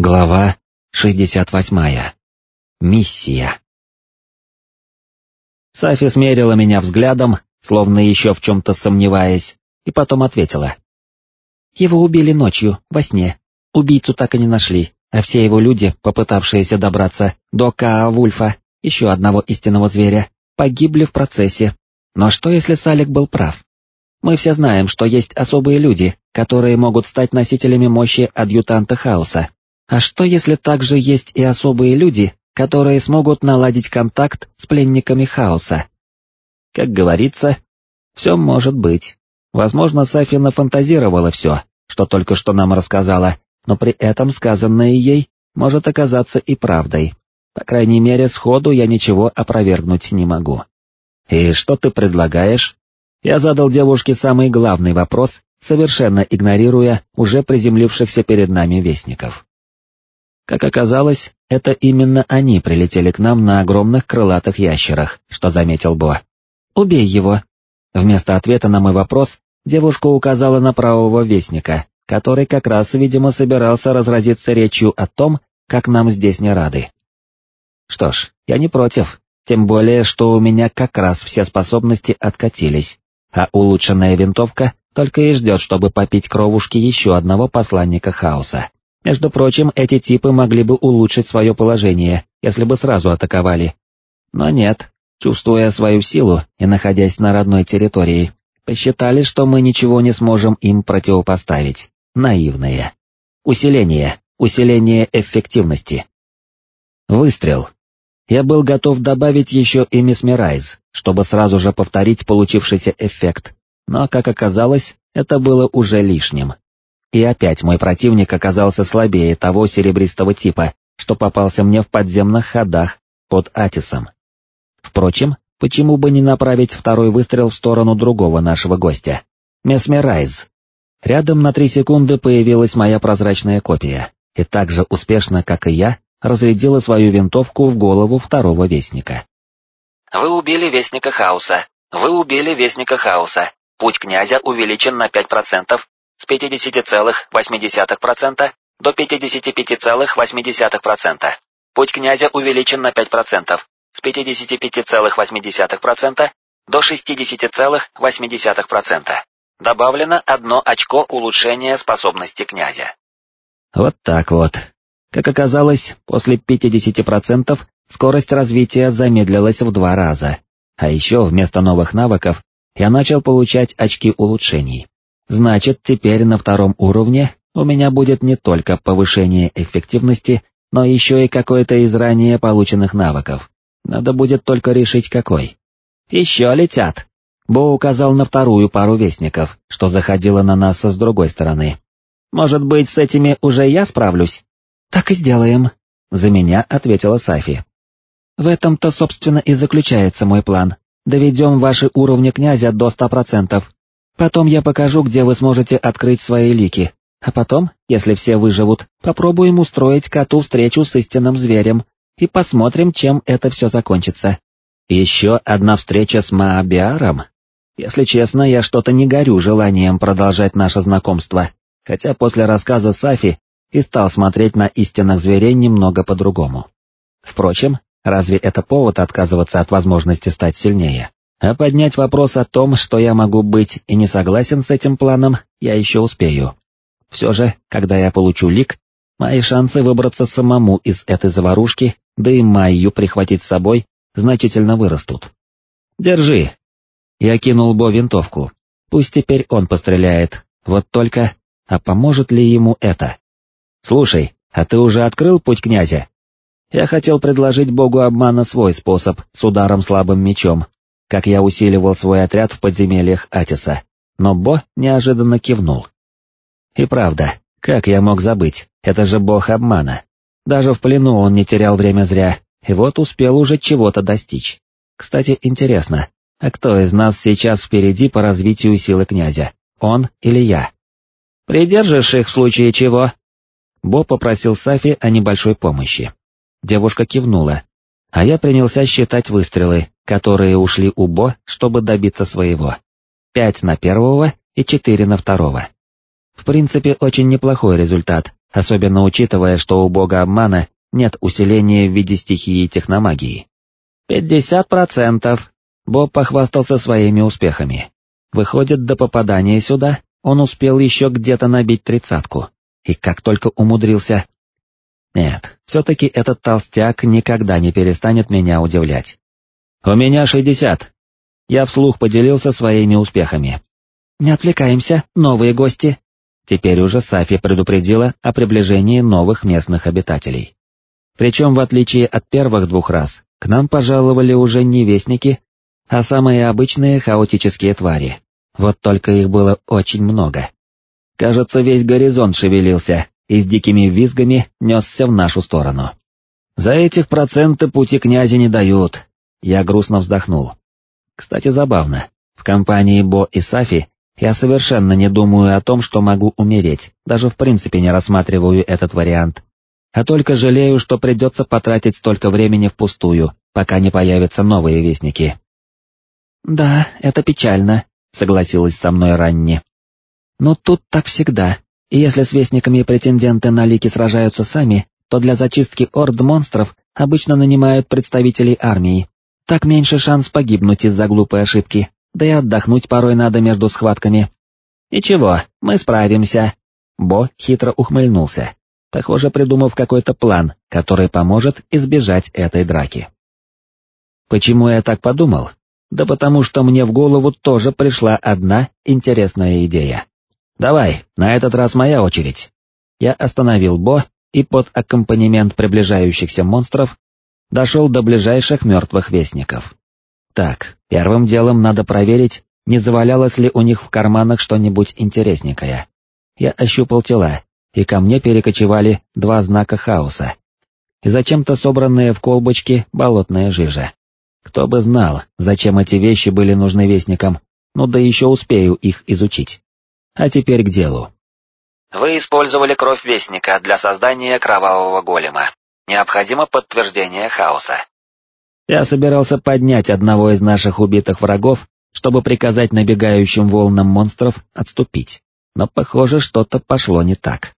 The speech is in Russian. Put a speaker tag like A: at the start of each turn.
A: Глава 68. Миссия. Сафи смерила меня взглядом, словно еще в чем-то сомневаясь, и потом ответила. Его убили ночью, во сне. Убийцу так и не нашли, а все его люди, попытавшиеся добраться до Каа Вульфа, еще одного истинного зверя, погибли в процессе. Но что если Салик был прав? Мы все знаем, что есть особые люди, которые могут стать носителями мощи адъютанта хаоса, а что если также есть и особые люди, которые смогут наладить контакт с пленниками хаоса? Как говорится, все может быть. Возможно, Сафина фантазировала все, что только что нам рассказала, но при этом сказанное ей может оказаться и правдой. По крайней мере, сходу я ничего опровергнуть не могу. «И что ты предлагаешь?» Я задал девушке самый главный вопрос, совершенно игнорируя уже приземлившихся перед нами вестников. Как оказалось, это именно они прилетели к нам на огромных крылатых ящерах, что заметил Бо. «Убей его!» Вместо ответа на мой вопрос, девушка указала на правого вестника, который как раз, видимо, собирался разразиться речью о том, как нам здесь не рады. Что ж, я не против, тем более, что у меня как раз все способности откатились, а улучшенная винтовка только и ждет, чтобы попить кровушки еще одного посланника хаоса. Между прочим, эти типы могли бы улучшить свое положение, если бы сразу атаковали. Но нет, чувствуя свою силу и находясь на родной территории, посчитали, что мы ничего не сможем им противопоставить. Наивные. Усиление, усиление эффективности. Выстрел. Я был готов добавить еще и Мисмерайз, чтобы сразу же повторить получившийся эффект, но, как оказалось, это было уже лишним. И опять мой противник оказался слабее того серебристого типа, что попался мне в подземных ходах под Атисом. Впрочем, почему бы не направить второй выстрел в сторону другого нашего гостя? Месмерайз. Рядом на три секунды появилась моя прозрачная копия, и так же успешно, как и я, разрядила свою винтовку в голову второго вестника.
B: «Вы убили Вестника Хаоса. Вы убили Вестника Хаоса. Путь князя увеличен на 5%, с 50,8% до 55,8%. Путь князя увеличен на 5%, с 55,8% до 60,8%. Добавлено одно очко улучшения способности князя.
A: Вот так вот. Как оказалось, после 50% скорость развития замедлилась в два раза, а еще вместо новых навыков я начал получать очки улучшений. Значит, теперь на втором уровне у меня будет не только повышение эффективности, но еще и какой-то из ранее полученных навыков. Надо будет только решить какой. Еще летят. Бо указал на вторую пару вестников, что заходила на нас с другой стороны. Может быть, с этими уже я справлюсь? Так и сделаем, за меня ответила Сафи. В этом-то, собственно, и заключается мой план. Доведем ваши уровни князя до ста процентов, Потом я покажу, где вы сможете открыть свои лики, а потом, если все выживут, попробуем устроить коту встречу с истинным зверем и посмотрим, чем это все закончится. Еще одна встреча с Маабиаром? Если честно, я что-то не горю желанием продолжать наше знакомство, хотя после рассказа Сафи и стал смотреть на истинных зверей немного по-другому. Впрочем, разве это повод отказываться от возможности стать сильнее? А поднять вопрос о том, что я могу быть и не согласен с этим планом, я еще успею. Все же, когда я получу лик, мои шансы выбраться самому из этой заварушки, да и Майю прихватить с собой, значительно вырастут. «Держи!» Я кинул Бо винтовку. Пусть теперь он постреляет, вот только, а поможет ли ему это? «Слушай, а ты уже открыл путь князя?» Я хотел предложить богу обмана свой способ с ударом слабым мечом, как я усиливал свой отряд в подземельях Атиса, но Бо неожиданно кивнул. И правда, как я мог забыть, это же бог обмана. Даже в плену он не терял время зря, и вот успел уже чего-то достичь. Кстати, интересно, а кто из нас сейчас впереди по развитию силы князя, он или я? Придержишь их в случае чего? Бо попросил Сафи о небольшой помощи. Девушка кивнула, а я принялся считать выстрелы, которые ушли у Бо, чтобы добиться своего. Пять на первого и четыре на второго. В принципе, очень неплохой результат, особенно учитывая, что у бога обмана нет усиления в виде стихии техномагии. «Пятьдесят процентов!» Боб похвастался своими успехами. Выходит, до попадания сюда он успел еще где-то набить тридцатку. И как только умудрился... Нет, все-таки этот толстяк никогда не перестанет меня удивлять. «У меня шестьдесят!» Я вслух поделился своими успехами. «Не отвлекаемся, новые гости!» Теперь уже Сафи предупредила о приближении новых местных обитателей. Причем, в отличие от первых двух раз, к нам пожаловали уже не вестники, а самые обычные хаотические твари. Вот только их было очень много. Кажется, весь горизонт шевелился и с дикими визгами несся в нашу сторону. За этих проценты пути князя не дают. Я грустно вздохнул. Кстати, забавно. В компании Бо и Сафи я совершенно не думаю о том, что могу умереть, даже в принципе не рассматриваю этот вариант. А только жалею, что придется потратить столько времени впустую, пока не появятся новые вестники. «Да, это печально», — согласилась со мной Ранни. «Но тут так всегда, и если с вестниками претенденты на лики сражаются сами, то для зачистки орд монстров обычно нанимают представителей армии. Так меньше шанс погибнуть из-за глупой ошибки, да и отдохнуть порой надо между схватками. «Ничего, мы справимся», — Бо хитро ухмыльнулся, похоже придумав какой-то план, который поможет избежать этой драки. Почему я так подумал? Да потому что мне в голову тоже пришла одна интересная идея. «Давай, на этот раз моя очередь». Я остановил Бо и под аккомпанемент приближающихся монстров дошел до ближайших мертвых вестников. Так, первым делом надо проверить, не завалялось ли у них в карманах что-нибудь интересненькое. Я ощупал тела, и ко мне перекочевали два знака хаоса. И зачем-то собранные в колбочки болотная жижа. Кто бы знал, зачем эти вещи были нужны вестникам, ну да еще успею их изучить. А теперь к делу.
B: Вы использовали кровь Вестника для создания кровавого голема. Необходимо подтверждение хаоса.
A: Я собирался поднять одного из наших убитых врагов, чтобы приказать набегающим волнам монстров отступить, но похоже, что-то пошло не так.